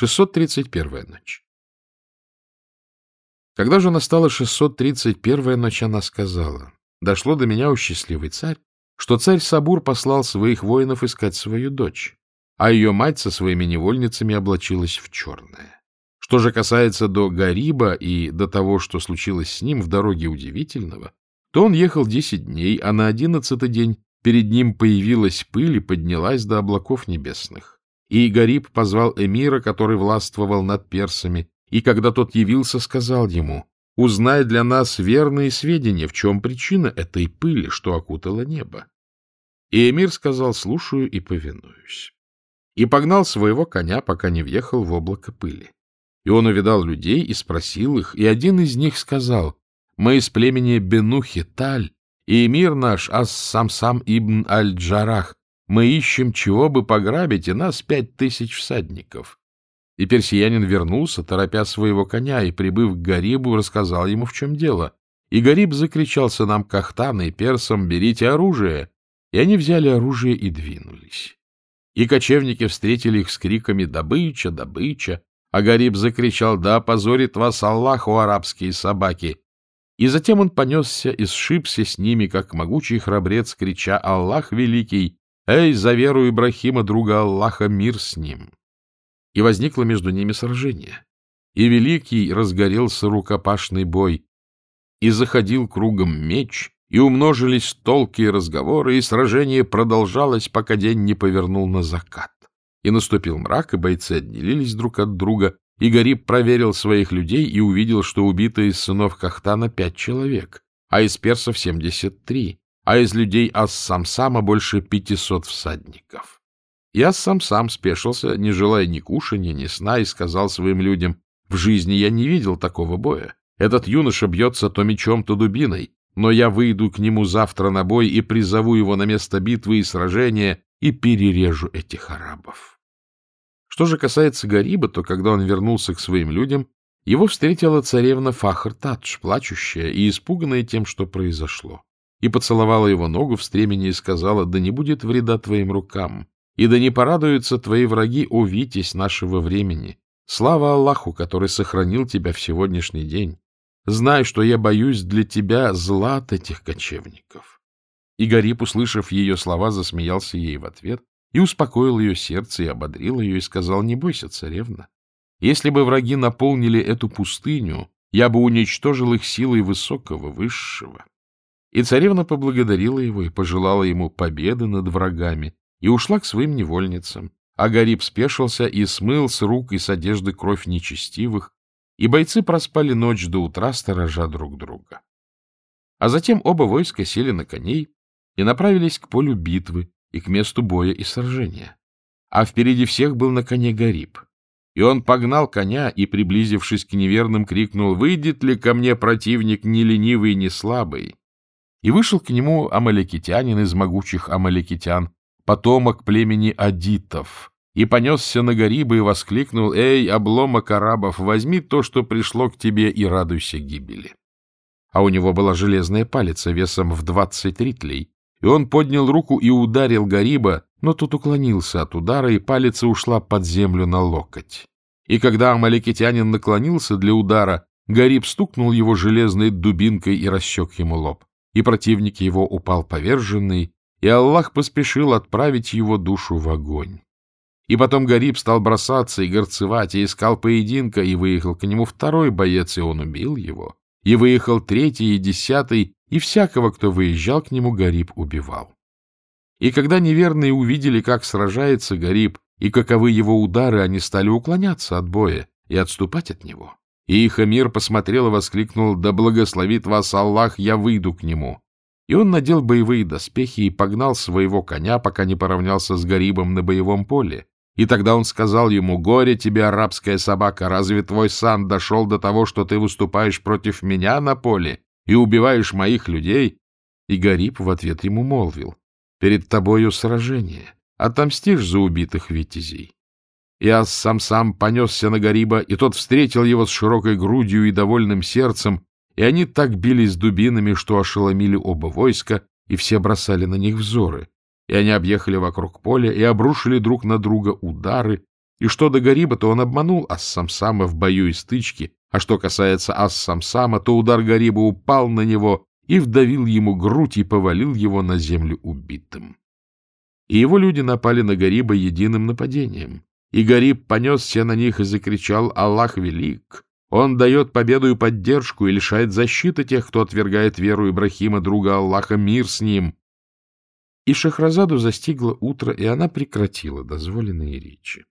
631 ночь. Когда же настала 631 ночь, она сказала, «Дошло до меня, у счастливый царь, что царь Сабур послал своих воинов искать свою дочь, а ее мать со своими невольницами облачилась в черное. Что же касается до Гариба и до того, что случилось с ним в дороге удивительного, то он ехал десять дней, а на одиннадцатый день перед ним появилась пыль и поднялась до облаков небесных. И Гариб позвал эмира, который властвовал над персами, и когда тот явился, сказал ему, «Узнай для нас верные сведения, в чем причина этой пыли, что окутала небо». И эмир сказал, «Слушаю и повинуюсь». И погнал своего коня, пока не въехал в облако пыли. И он увидал людей и спросил их, и один из них сказал, «Мы из племени Бенухи Таль, и эмир наш Ас-Сам-Сам ибн Аль-Джарах, мы ищем, чего бы пограбить, и нас пять тысяч всадников». И персиянин вернулся, торопя своего коня, и, прибыв к Гарибу, рассказал ему, в чем дело. И Гариб закричал сынам Кахтана и персам, «Берите оружие!» И они взяли оружие и двинулись. И кочевники встретили их с криками «Добыча! Добыча!» А Гариб закричал, да позорит вас Аллах, у арабские собаки. И затем он понесся и сшибся с ними, как могучий храбрец, крича Аллах великий, эй, за веру Ибрахима, друга Аллаха, мир с ним. И возникло между ними сражение. И великий разгорелся рукопашный бой, и заходил кругом меч, и умножились толки и разговоры, и сражение продолжалось, пока день не повернул на закат. И наступил мрак, и бойцы отделились друг от друга, и Гариб проверил своих людей и увидел, что убито из сынов Кахтана пять человек, а из персов семьдесят три, а из людей Ас-Самсама больше пятисот всадников. И Ас-Самсам спешился, не желая ни кушания, ни сна, и сказал своим людям, «В жизни я не видел такого боя. Этот юноша бьется то мечом, то дубиной, но я выйду к нему завтра на бой и призову его на место битвы и сражения, и перережу этих арабов. Что же касается Гариба, то когда он вернулся к своим людям, его встретила царевна Фахр-Тадж, плачущая и испуганная тем, что произошло, и поцеловала его ногу в стремени и сказала, «Да не будет вреда твоим рукам, и да не порадуются твои враги, о Витязь нашего времени! Слава Аллаху, который сохранил тебя в сегодняшний день! Знай, что я боюсь для тебя зла от этих кочевников». И Гарип, услышав ее слова, засмеялся ей в ответ и успокоил ее сердце и ободрил ее и сказал, «Не бойся, царевна. Если бы враги наполнили эту пустыню, я бы уничтожил их силой высокого, высшего». И царевна поблагодарила его и пожелала ему победы над врагами и ушла к своим невольницам. А Гариб спешился и смыл с рук и с одежды кровь нечестивых, и бойцы проспали ночь до утра, сторожа друг друга. А затем оба войска сели на коней и направились к полю битвы и к месту боя и сражения. А впереди всех был на коне Гариб. И он погнал коня и, приблизившись к неверным, крикнул «Выйдет ли ко мне противник не ленивый, не слабый?» И вышел к нему амаликитянин из могучих амаликитян, потомок племени адитов, и понесся на Гариба и воскликнул «Эй, обломок арабов, возьми то, что пришло к тебе, и радуйся гибели». А у него была железная палица весом в двадцать ритлей, и он поднял руку и ударил Гариба, но тот уклонился от удара, и палец ушла под землю на локоть. И когда амаликитянин наклонился для удара, Гариб стукнул его железной дубинкой и рассек ему лоб. И противник его упал поверженный, и Аллах поспешил отправить его душу в огонь. И потом Гариб стал бросаться и горцевать, и искал поединка, и выехал к нему второй боец, и он убил его. И выехал третий и десятый, и всякого, кто выезжал к нему, Гариб убивал. И когда неверные увидели, как сражается Гариб, и каковы его удары, они стали уклоняться от боя и отступать от него. И их эмир посмотрел и воскликнул, «Да благословит вас Аллах, я выйду к нему». И он надел боевые доспехи и погнал своего коня, пока не поравнялся с Гарибом на боевом поле. И тогда он сказал ему, «Горе тебе, арабская собака, разве твой сан дошел до того, что ты выступаешь против меня на поле и убиваешь моих людей?» И Гариб в ответ ему молвил, «Перед тобою сражение, отомстишь за убитых витязей». И сам-сам понесся на Гариба, и тот встретил его с широкой грудью и довольным сердцем, и они так бились дубинами, что ошеломили оба войска, и все бросали на них взоры. И они объехали вокруг поля и обрушили друг на друга удары, И что до Гариба, то он обманул Ас-Самсама в бою и стычке, а что касается Ас-Самсама, то удар Гариба упал на него и вдавил ему грудь и повалил его на землю убитым. И его люди напали на Гариба единым нападением. И Гариб понесся на них и закричал «Аллах велик!» Он дает победу и поддержку и лишает защиты тех, кто отвергает веру Ибрахима, друга Аллаха, мир с ним. И Шахразаду застигло утро, и она прекратила дозволенные речи.